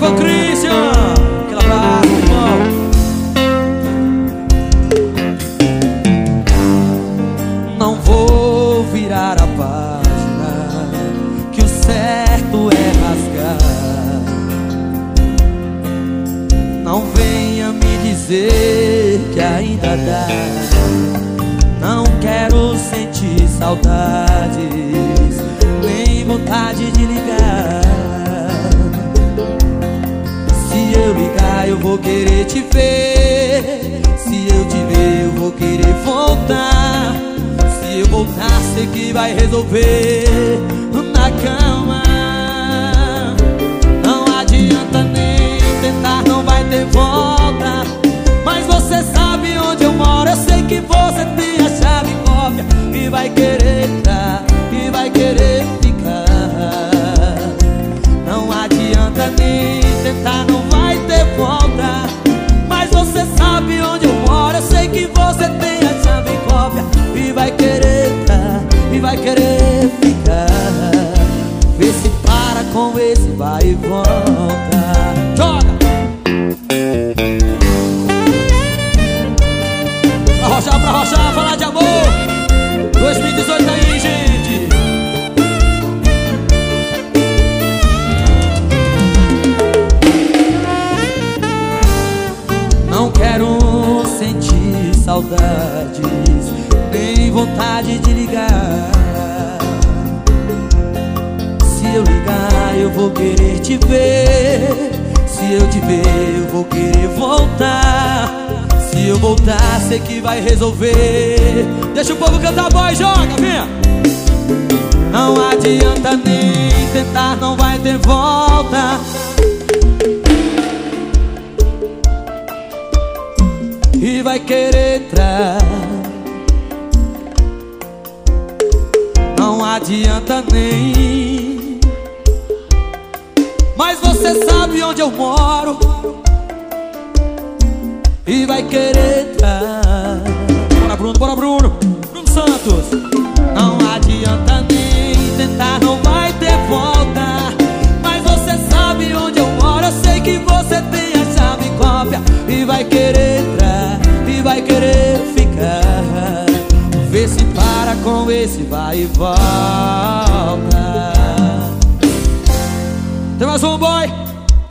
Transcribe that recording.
Ivan Christian. Aquele abraço, irmão. Não vou virar a página, que o certo é rasgar. Não venha me dizer que ainda dá. Não quero sentir saudades, nem vontade de ligar. Eu vou querer te ver. Se eu te ver, eu vou querer voltar. Se eu voltar, sei que vai resolver na cama. Não adianta nem tentar, não vai ter volta. Vai querer ficar. Vê se para com esse vai e volta. Joga! Pra rochar, pra rochar, falar de amor 2018 aí, gente Não quero sentir saudades Nem vontade de ligar. Se eu ligar eu vou querer te ver. Se eu te ver eu vou querer voltar. Se eu voltar sei que vai resolver. Deixa o povo cantar boy, joga, vem Não adianta nem tentar, não vai ter volta. E vai querer entrar. Adianta nem. Mas você sabe onde eu moro e vai querer entrar. Bora Bruno, bora Bruno, Bruno Santos. Não adianta nem tentar, não vai ter volta. Mas você sabe onde eu moro, eu sei que você tem a chave cópia e vai querer com esse vai e volta. Tem mais um boy?